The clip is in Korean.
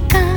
दोस्ती का आसमां